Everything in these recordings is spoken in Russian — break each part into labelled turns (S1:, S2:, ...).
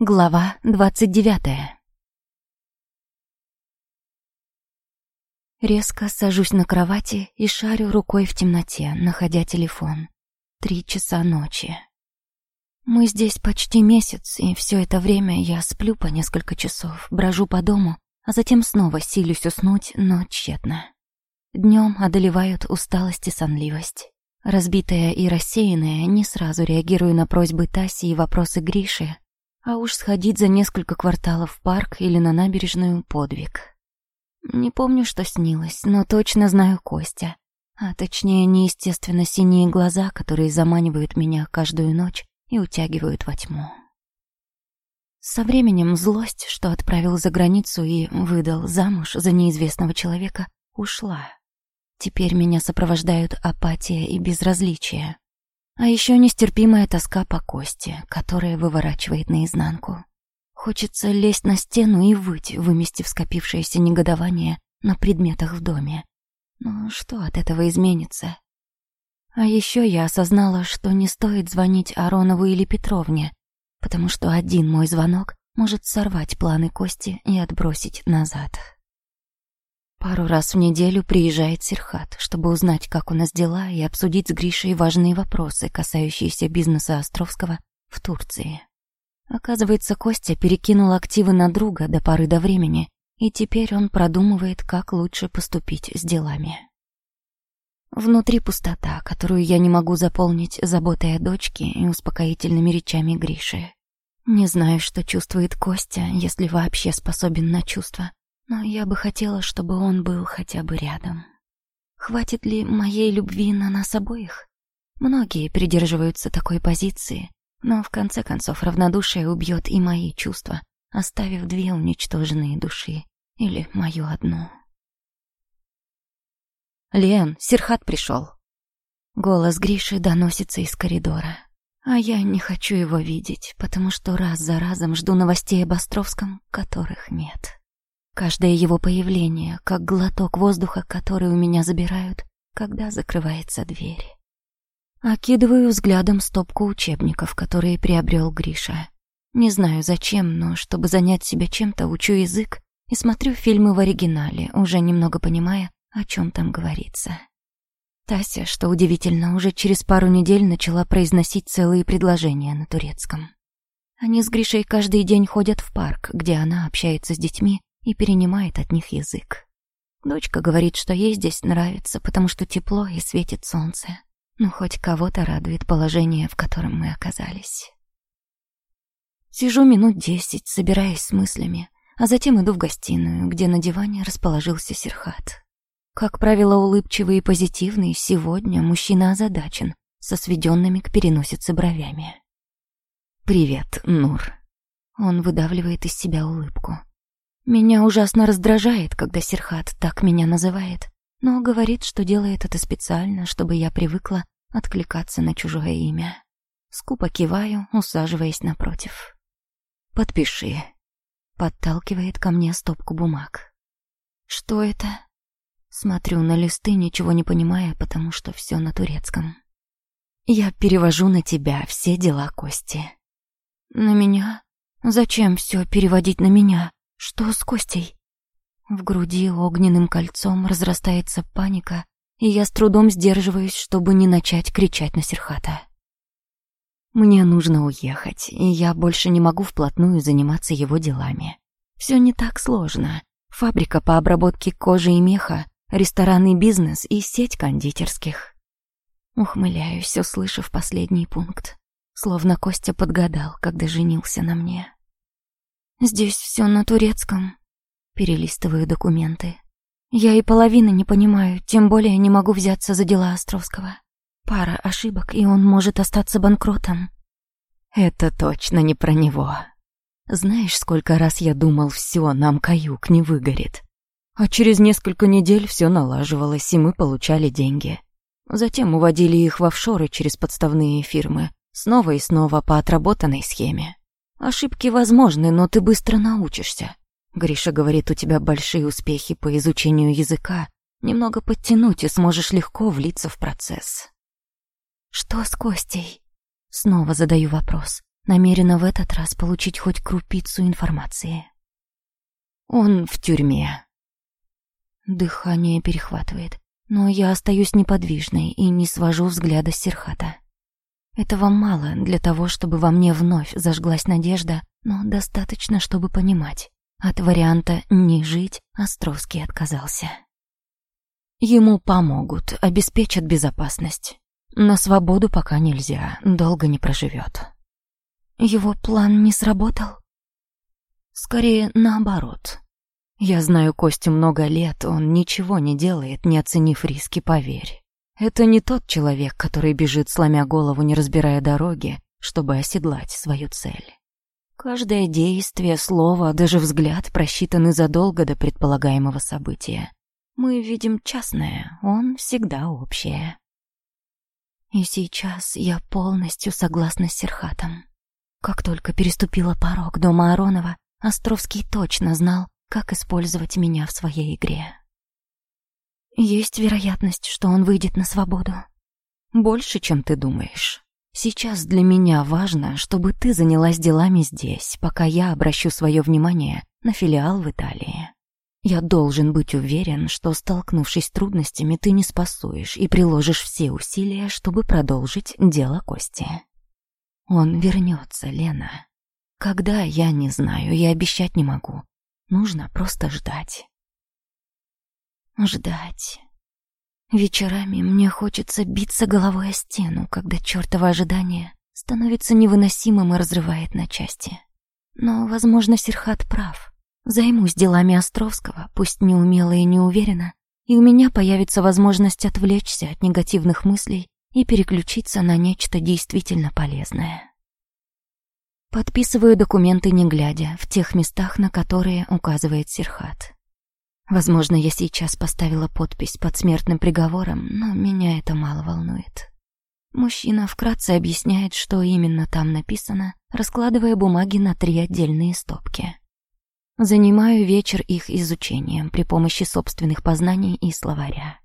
S1: Глава двадцать девятая. Резко сажусь на кровати и шарю рукой в темноте, находя телефон. Три часа ночи. Мы здесь почти месяц, и все это время я сплю по несколько часов, брожу по дому, а затем снова силюсь уснуть, но тщетно. Днем одолевают усталость и сонливость. Разбитая и рассеянная, не сразу реагирую на просьбы Таси и вопросы Гриши, а уж сходить за несколько кварталов в парк или на набережную — подвиг. Не помню, что снилось, но точно знаю Костя. А точнее, неестественно синие глаза, которые заманивают меня каждую ночь и утягивают во тьму. Со временем злость, что отправил за границу и выдал замуж за неизвестного человека, ушла. Теперь меня сопровождают апатия и безразличие. А еще нестерпимая тоска по кости, которая выворачивает наизнанку. Хочется лезть на стену и выть, выместив скопившееся негодование на предметах в доме. Но что от этого изменится? А еще я осознала, что не стоит звонить Аронову или Петровне, потому что один мой звонок может сорвать планы Кости и отбросить назад. Пару раз в неделю приезжает Серхат, чтобы узнать, как у нас дела, и обсудить с Гришей важные вопросы, касающиеся бизнеса Островского в Турции. Оказывается, Костя перекинул активы на друга до поры до времени, и теперь он продумывает, как лучше поступить с делами. Внутри пустота, которую я не могу заполнить заботой о дочке и успокоительными речами Гриши. Не знаю, что чувствует Костя, если вообще способен на чувства но я бы хотела, чтобы он был хотя бы рядом. Хватит ли моей любви на нас обоих? Многие придерживаются такой позиции, но в конце концов равнодушие убьет и мои чувства, оставив две уничтоженные души, или мою одну. «Лен, Серхат пришел!» Голос Гриши доносится из коридора. А я не хочу его видеть, потому что раз за разом жду новостей об Островском, которых нет. Каждое его появление, как глоток воздуха, который у меня забирают, когда закрывается дверь. Окидываю взглядом стопку учебников, которые приобрел Гриша. Не знаю зачем, но чтобы занять себя чем-то, учу язык и смотрю фильмы в оригинале, уже немного понимая, о чем там говорится. Тася, что удивительно, уже через пару недель начала произносить целые предложения на турецком. Они с Гришей каждый день ходят в парк, где она общается с детьми и перенимает от них язык. Дочка говорит, что ей здесь нравится, потому что тепло и светит солнце. Ну, хоть кого-то радует положение, в котором мы оказались. Сижу минут десять, собираясь с мыслями, а затем иду в гостиную, где на диване расположился Серхат. Как правило, улыбчивый и позитивный, сегодня мужчина озадачен, со сведенными к переносице бровями. «Привет, Нур». Он выдавливает из себя улыбку. Меня ужасно раздражает, когда Серхат так меня называет, но говорит, что делает это специально, чтобы я привыкла откликаться на чужое имя. Скупо киваю, усаживаясь напротив. «Подпиши», — подталкивает ко мне стопку бумаг. «Что это?» Смотрю на листы, ничего не понимая, потому что все на турецком. «Я перевожу на тебя все дела Кости». «На меня? Зачем все переводить на меня?» Что с Костей? В груди огненным кольцом разрастается паника, и я с трудом сдерживаюсь, чтобы не начать кричать на Серхата. Мне нужно уехать, и я больше не могу вплотную заниматься его делами. Все не так сложно. Фабрика по обработке кожи и меха, ресторанный бизнес и сеть кондитерских. Ухмыляюсь, услышав последний пункт. Словно Костя подгадал, когда женился на мне. Здесь все на турецком. Перелистываю документы. Я и половины не понимаю, тем более не могу взяться за дела Островского. Пара ошибок, и он может остаться банкротом. Это точно не про него. Знаешь, сколько раз я думал, все, нам каюк не выгорит. А через несколько недель все налаживалось, и мы получали деньги. Затем уводили их в офшоры через подставные фирмы, снова и снова по отработанной схеме. Ошибки возможны, но ты быстро научишься. Гриша говорит, у тебя большие успехи по изучению языка. Немного подтянуть и сможешь легко влиться в процесс. Что с Костей? Снова задаю вопрос. намерена в этот раз получить хоть крупицу информации. Он в тюрьме. Дыхание перехватывает, но я остаюсь неподвижной и не свожу взгляда с Серхата. Этого мало для того, чтобы во мне вновь зажглась надежда, но достаточно, чтобы понимать. От варианта «не жить» Островский отказался. Ему помогут, обеспечат безопасность. На свободу пока нельзя, долго не проживет. Его план не сработал? Скорее, наоборот. Я знаю Костю много лет, он ничего не делает, не оценив риски, поверь. Это не тот человек, который бежит, сломя голову, не разбирая дороги, чтобы оседлать свою цель. Каждое действие, слово, даже взгляд просчитаны задолго до предполагаемого события. Мы видим частное, он всегда общее. И сейчас я полностью согласна с Серхатом. Как только переступила порог дома Аронова, Островский точно знал, как использовать меня в своей игре. Есть вероятность, что он выйдет на свободу. Больше, чем ты думаешь. Сейчас для меня важно, чтобы ты занялась делами здесь, пока я обращу свое внимание на филиал в Италии. Я должен быть уверен, что, столкнувшись с трудностями, ты не спасуешь и приложишь все усилия, чтобы продолжить дело Кости. Он вернется, Лена. Когда, я не знаю и обещать не могу. Нужно просто ждать. Ждать. Вечерами мне хочется биться головой о стену, когда чертово ожидание становится невыносимым и разрывает на части. Но, возможно, Серхат прав. Займусь делами Островского, пусть неумело и неуверенно, и у меня появится возможность отвлечься от негативных мыслей и переключиться на нечто действительно полезное. Подписываю документы не глядя, в тех местах, на которые указывает Серхат. Возможно, я сейчас поставила подпись под смертным приговором, но меня это мало волнует. Мужчина вкратце объясняет, что именно там написано, раскладывая бумаги на три отдельные стопки. Занимаю вечер их изучением при помощи собственных познаний и словаря.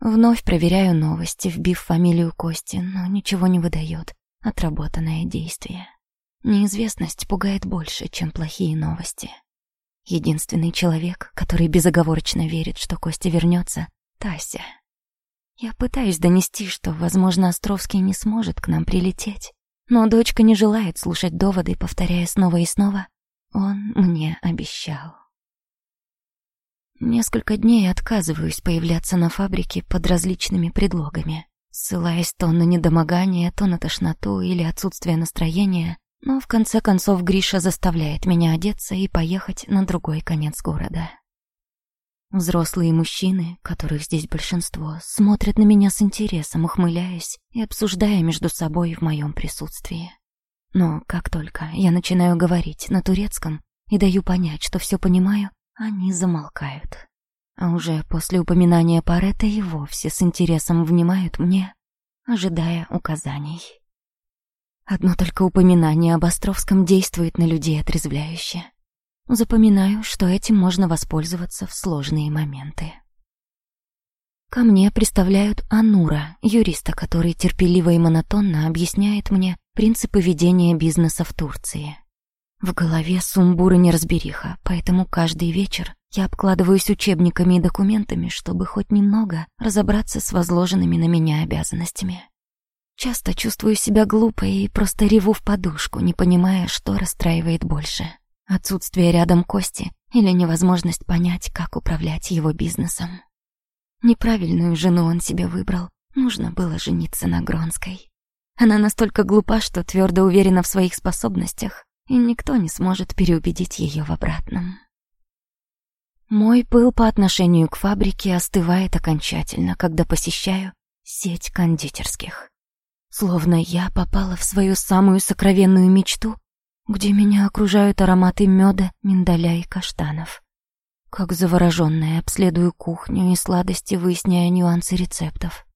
S1: Вновь проверяю новости, вбив фамилию Кости, но ничего не выдает. Отработанное действие. Неизвестность пугает больше, чем плохие новости. Единственный человек, который безоговорочно верит, что Костя вернется, Тася. Я пытаюсь донести, что, возможно, Островский не сможет к нам прилететь, но дочка не желает слушать доводы, повторяя снова и снова «Он мне обещал». Несколько дней отказываюсь появляться на фабрике под различными предлогами, ссылаясь то на недомогание, то на тошноту или отсутствие настроения, но в конце концов Гриша заставляет меня одеться и поехать на другой конец города. Взрослые мужчины, которых здесь большинство, смотрят на меня с интересом, ухмыляясь и обсуждая между собой в моем присутствии. Но как только я начинаю говорить на турецком и даю понять, что все понимаю, они замолкают. А уже после упоминания Парета и вовсе с интересом внимают мне, ожидая указаний. Одно только упоминание об Островском действует на людей отрезвляюще. Запоминаю, что этим можно воспользоваться в сложные моменты. Ко мне представляют Анура, юриста, который терпеливо и монотонно объясняет мне принципы ведения бизнеса в Турции. В голове сумбур и неразбериха, поэтому каждый вечер я обкладываюсь учебниками и документами, чтобы хоть немного разобраться с возложенными на меня обязанностями. Часто чувствую себя глупой и просто реву в подушку, не понимая, что расстраивает больше. Отсутствие рядом Кости или невозможность понять, как управлять его бизнесом. Неправильную жену он себе выбрал. Нужно было жениться на Гронской. Она настолько глупа, что твердо уверена в своих способностях, и никто не сможет переубедить ее в обратном. Мой пыл по отношению к фабрике остывает окончательно, когда посещаю сеть кондитерских. Словно я попала в свою самую сокровенную мечту, где меня окружают ароматы меда, миндаля и каштанов. Как завороженная обследую кухню и сладости, выясняя нюансы рецептов.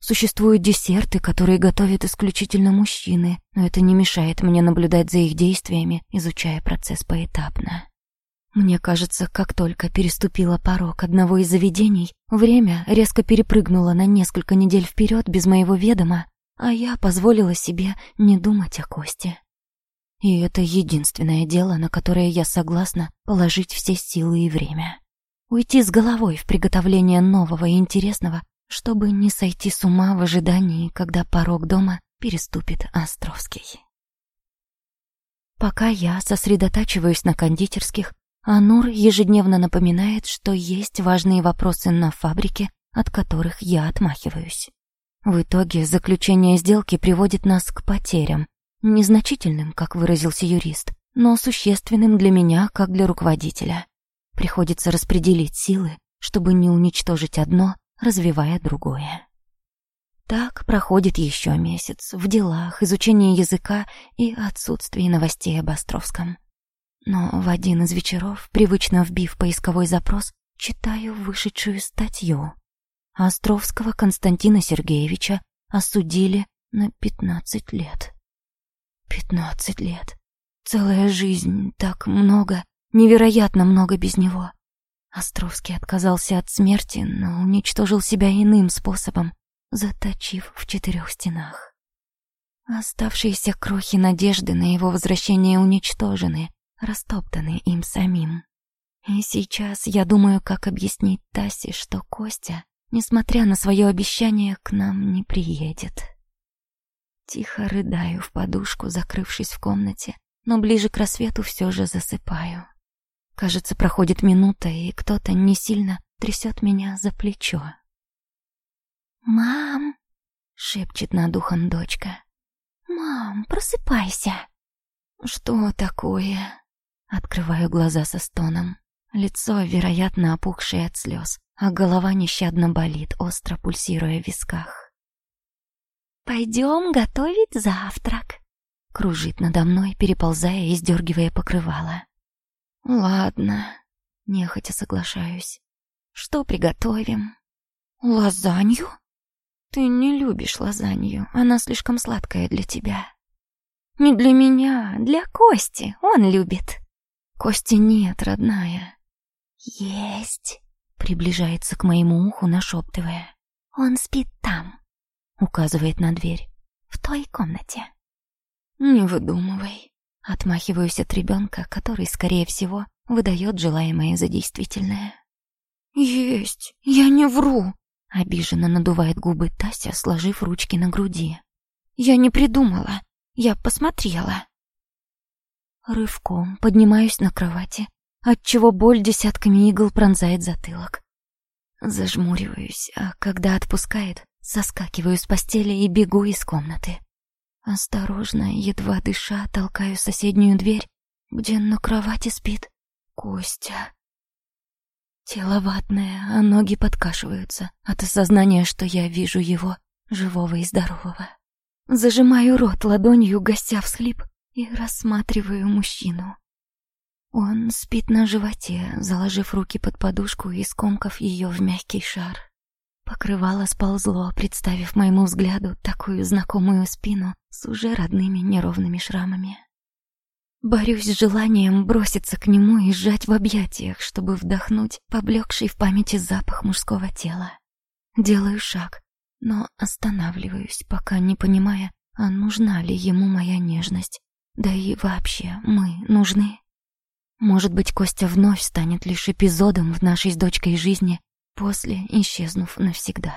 S1: Существуют десерты, которые готовят исключительно мужчины, но это не мешает мне наблюдать за их действиями, изучая процесс поэтапно. Мне кажется, как только переступила порог одного из заведений, время резко перепрыгнуло на несколько недель вперед без моего ведома, а я позволила себе не думать о Косте. И это единственное дело, на которое я согласна положить все силы и время. Уйти с головой в приготовление нового и интересного, чтобы не сойти с ума в ожидании, когда порог дома переступит Островский. Пока я сосредотачиваюсь на кондитерских, Анур ежедневно напоминает, что есть важные вопросы на фабрике, от которых я отмахиваюсь. В итоге заключение сделки приводит нас к потерям, незначительным, как выразился юрист, но существенным для меня, как для руководителя. Приходится распределить силы, чтобы не уничтожить одно, развивая другое. Так проходит еще месяц в делах, изучении языка и отсутствии новостей об Островском. Но в один из вечеров, привычно вбив поисковой запрос, читаю вышедшую статью. Островского Константина Сергеевича осудили на 15 лет. 15 лет. Целая жизнь, так много, невероятно много без него. Островский отказался от смерти, но уничтожил себя иным способом, заточив в четырех стенах. Оставшиеся крохи надежды на его возвращение уничтожены, растоптаны им самим. И сейчас я думаю, как объяснить Тасе, что Костя, несмотря на свое обещание, к нам не приедет. Тихо рыдаю в подушку, закрывшись в комнате, но ближе к рассвету все же засыпаю. Кажется, проходит минута, и кто-то не сильно трясет меня за плечо. «Мам!» — шепчет над ухом дочка. «Мам, просыпайся!» «Что такое?» Открываю глаза со стоном. Лицо, вероятно, опухшее от слез, а голова нещадно болит, остро пульсируя в висках. «Пойдем готовить завтрак», — кружит надо мной, переползая и сдергивая покрывало. «Ладно», — нехотя соглашаюсь. «Что приготовим?» «Лазанью?» «Ты не любишь лазанью, она слишком сладкая для тебя». «Не для меня, для Кости, он любит». Кости нет, родная. Есть. Приближается к моему уху, нашептывая. Он спит там. Указывает на дверь. В той комнате. Не выдумывай. Отмахиваюсь от ребенка, который, скорее всего, выдает желаемое за действительное. «Есть! Я не вру!» Обиженно надувает губы Тася, сложив ручки на груди. «Я не придумала. Я посмотрела». Рывком поднимаюсь на кровати, отчего боль десятками игл пронзает затылок. Зажмуриваюсь, а когда отпускает, соскакиваю с постели и бегу из комнаты. Осторожно, едва дыша, толкаю соседнюю дверь, где на кровати спит Костя. Тело ватное, а ноги подкашиваются от осознания, что я вижу его, живого и здорового. Зажимаю рот ладонью, гася всхлип, и рассматриваю мужчину. Он спит на животе, заложив руки под подушку и скомкав ее в мягкий шар. Покрывало сползло, представив моему взгляду такую знакомую спину с уже родными неровными шрамами. Борюсь с желанием броситься к нему и сжать в объятиях, чтобы вдохнуть поблекший в памяти запах мужского тела. Делаю шаг, но останавливаюсь, пока не понимая, а нужна ли ему моя нежность да и вообще, мы нужны. Может быть, Костя вновь станет лишь эпизодом в нашей с дочкой жизни, после исчезнув навсегда.